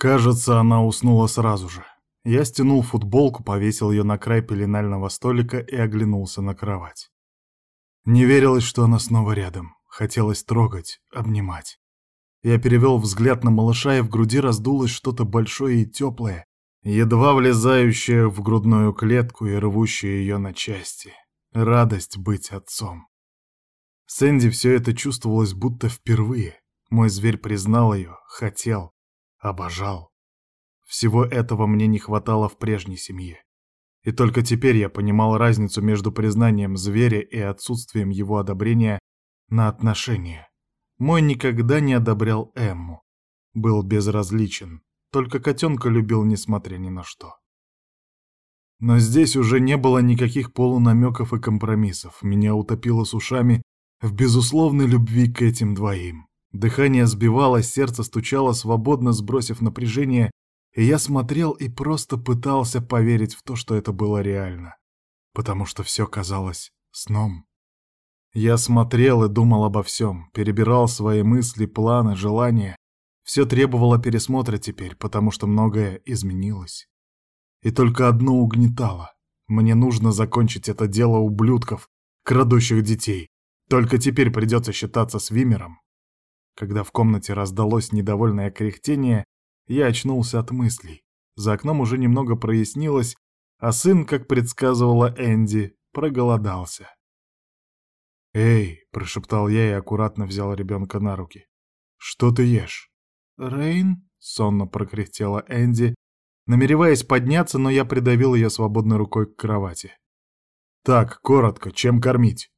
Кажется, она уснула сразу же. Я стянул футболку, повесил ее на край пеленального столика и оглянулся на кровать. Не верилось, что она снова рядом. Хотелось трогать, обнимать. Я перевел взгляд на малыша, и в груди раздулось что-то большое и теплое, едва влезающее в грудную клетку и рвущее ее на части. Радость быть отцом. Сэнди все это чувствовалось будто впервые. Мой зверь признал ее, хотел, обожал. Всего этого мне не хватало в прежней семье. И только теперь я понимал разницу между признанием зверя и отсутствием его одобрения на отношения. Мой никогда не одобрял Эмму. Был безразличен, только котенка любил, несмотря ни на что. Но здесь уже не было никаких полунамеков и компромиссов. Меня утопило с ушами в безусловной любви к этим двоим. Дыхание сбивалось, сердце стучало свободно, сбросив напряжение, и я смотрел и просто пытался поверить в то, что это было реально. Потому что все казалось сном. Я смотрел и думал обо всем, перебирал свои мысли, планы, желания. Все требовало пересмотра теперь, потому что многое изменилось. И только одно угнетало. Мне нужно закончить это дело ублюдков, крадущих детей. Только теперь придется считаться с Вимером. Когда в комнате раздалось недовольное кряхтение, я очнулся от мыслей. За окном уже немного прояснилось, а сын, как предсказывала Энди, проголодался. «Эй!» — прошептал я и аккуратно взял ребенка на руки. «Что ты ешь?» «Рейн?» — сонно прокряхтела Энди, намереваясь подняться, но я придавил ее свободной рукой к кровати. «Так, коротко, чем кормить?»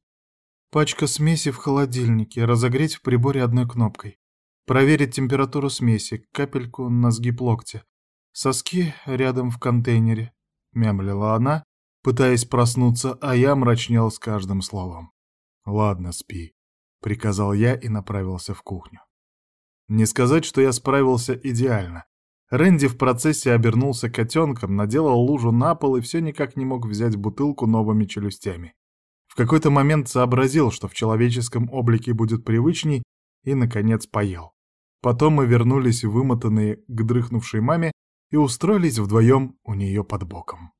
«Пачка смеси в холодильнике, разогреть в приборе одной кнопкой. Проверить температуру смеси, капельку на сгиб локтя. Соски рядом в контейнере», — мямлила она, пытаясь проснуться, а я мрачнел с каждым словом. «Ладно, спи», — приказал я и направился в кухню. Не сказать, что я справился идеально. Рэнди в процессе обернулся котенком, наделал лужу на пол и все никак не мог взять бутылку новыми челюстями. В какой-то момент сообразил, что в человеческом облике будет привычней, и, наконец, поел. Потом мы вернулись вымотанные к дрыхнувшей маме и устроились вдвоем у нее под боком.